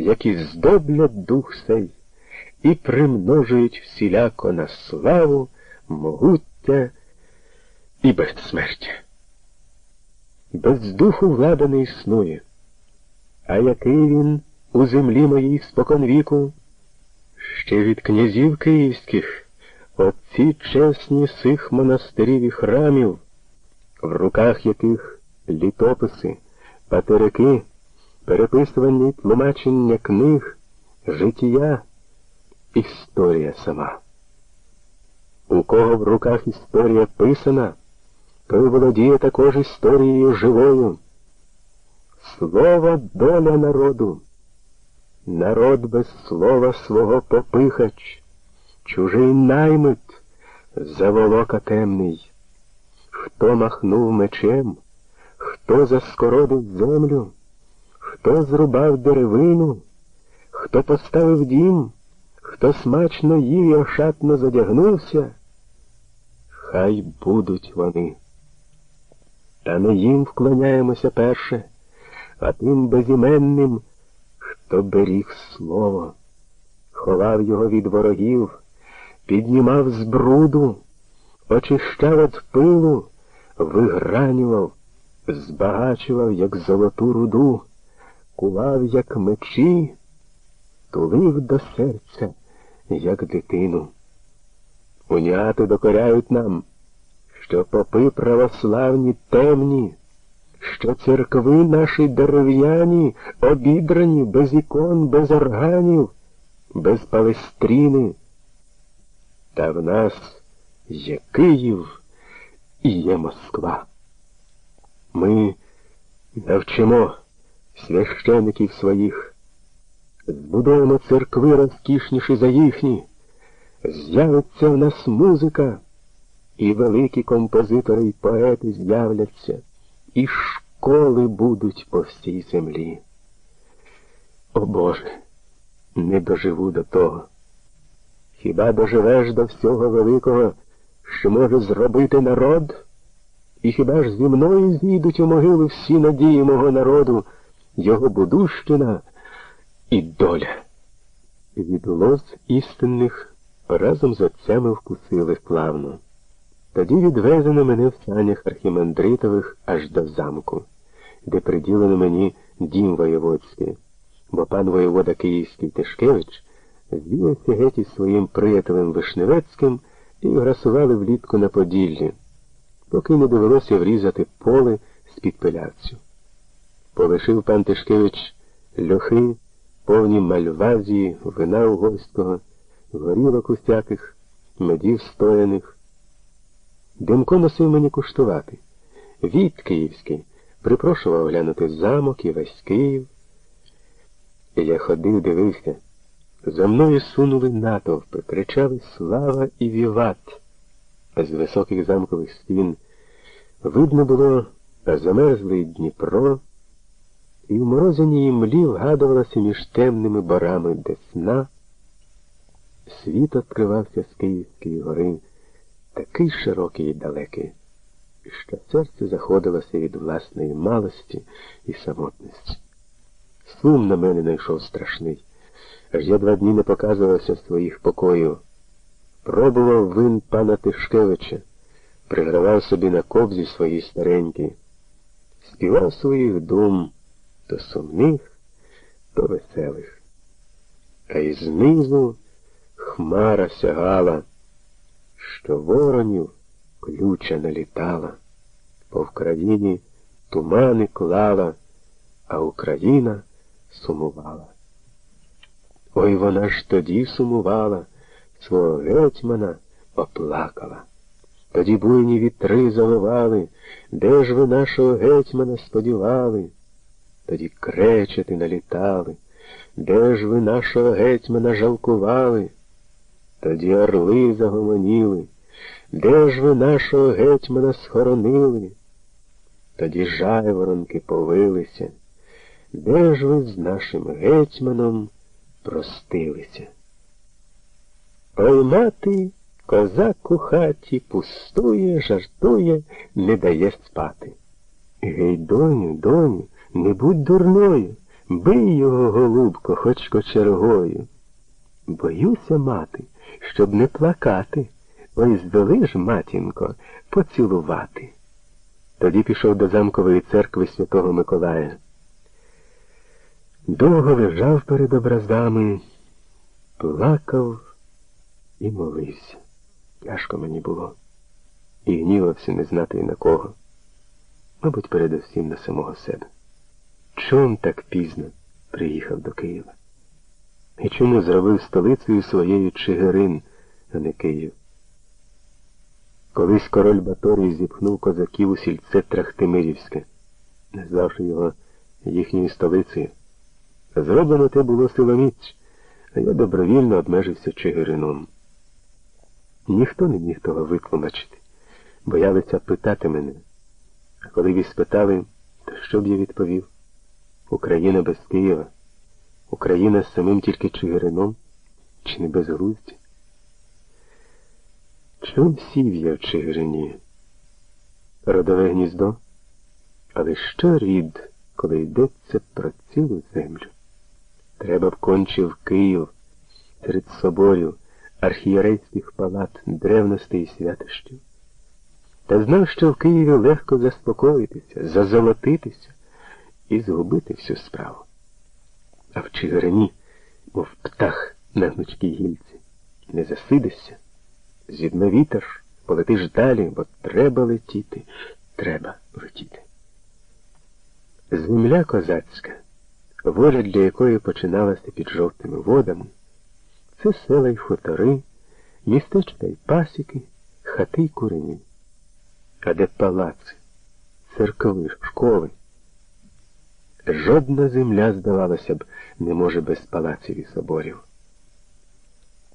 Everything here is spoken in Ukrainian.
які здоблять дух сей і примножують всіляко на славу, могуття і безсмертя. Без духу влада не існує, а який він у землі моїй споконвіку, ще від князів київських, отці чесні сих монастирів і храмів, в руках яких літописи, патерики, переписування тлумачення книг, життя, історія сама. У кого в руках історія писана, той володіє також історією живою. Слово доля народу. Народ без слова свого попихач, чужий наймит, заволока темний. Хто махнув мечем, хто заскородив землю, хто зрубав деревину, хто поставив дім, хто смачно їв і ошатно задягнувся, хай будуть вони. Та не їм вклоняємося перше, а тим безіменним, хто беріг слово, ховав його від ворогів, піднімав з бруду, очищав від пилу, вигранював, збагачував, як золоту руду, кував, як мечі, тулив до серця, як дитину. Уняти докоряють нам що попи православні темні, що церкви наші дерев'яні, обідрані без ікон, без органів, без палестріни. Та в нас є Київ і є Москва. Ми навчимо священиків своїх, збудуємо церкви розкішніші за їхні, з'явиться в нас музика і великі композитори й поети з'являться, і школи будуть по всій землі. О Боже, не доживу до того. Хіба доживеш до всього великого, що може зробити народ? І хіба ж зі мною зійдуть у могилу всі надії мого народу, його будущина і доля? Від лоз істинних разом з отцями вкусили плавно. Тоді відвезено мене в санях архімандритових аж до замку, де приділено мені дім воєводський, бо пан воєвода Київський Тишкевич звівся геть із своїм приятелем Вишневецьким і грасували влітку на Поділлі, поки не довелося врізати поле з-під пилявцю. Полишив пан Тишкевич льохи, повні мальвазії, вина угольського, горілок усяких, медів стояних. Демко носив мені куштувати. Від Київський припрошував глянути замок і весь Київ. Я ходив, дивився. За мною сунули натовпи, кричали Слава і Віват. З високих замкових стін видно було замерзлий Дніпро, і в морозяній млі вгадувалася між темними барами десна. Світ відкривався з Київської гори такий широкий і далекий, що серце заходилося від власної малості і самотності. Сум на мене найшов страшний, аж я два дні не показувався своїх покоїв. Пробував вин пана Тишкевича, пригравав собі на кобзі свої старенькі, співав своїх дум то сумних, то веселих. А й знизу хмара сягала що воронів ключа налітала, по Вкраїні тумани клала, а Україна сумувала. Ой вона ж тоді сумувала, свого гетьмана оплакала. Тоді буйні вітри заливали, де ж ви нашого гетьмана сподівали? Тоді кречети налітали, де ж ви нашого гетьмана жалкували? Тоді орли загомоніли, де ж ви нашого гетьмана схоронили? Тоді жайворонки повилися, де ж ви з нашим гетьманом простилися? Ой мати, козак у хаті пустує, жартує, не дає спати. Гей, доню, доню, не будь дурною, Бий його, голубко, хоч кочергою. Боюся, мати, щоб не плакати. Ой, здоли ж, матінко, поцілувати. Тоді пішов до замкової церкви Святого Миколая. Довго лежав перед образами, плакав і молився. Тяжко мені було. І гнівався не знати і на кого. Мабуть, передусім на самого себе. Чом так пізно приїхав до Києва? І чому зробив столицею своєю Чигирин, а не Київ? Колись король Баторій зіпхнув козаків у сільце Трахтимирівське, назвавши його їхньою столицею. Зроблено те було силоміць, а я добровільно обмежився Чигирином. Ніхто не міг того витлумачити, боялися питати мене. А коли ви спитали, то що б я відповів? Україна без Києва, Україна з самим тільки Чигирином, чи не без Грузді? Чом сів я в Чигирині? Родове гніздо? Але що рід, коли йдеться про цілу землю? Треба б кончив Київ серед соборів, архієрейських палат, древностей і святощів. Та знав, що в Києві легко заспокоїтися, зазолотитися і згубити всю справу. А в Чигирині, мов птах на гнучкій гільці, не засидишся. Зідно вітер, полетиш далі, бо треба летіти, треба летіти. Земля козацька, воля для якої починалася під жовтими водами, це села й хутори, містечка й пасіки, хати й курені. А де палаци, церкви, школи. Жодна земля, здавалося б, не може без палаців і соборів.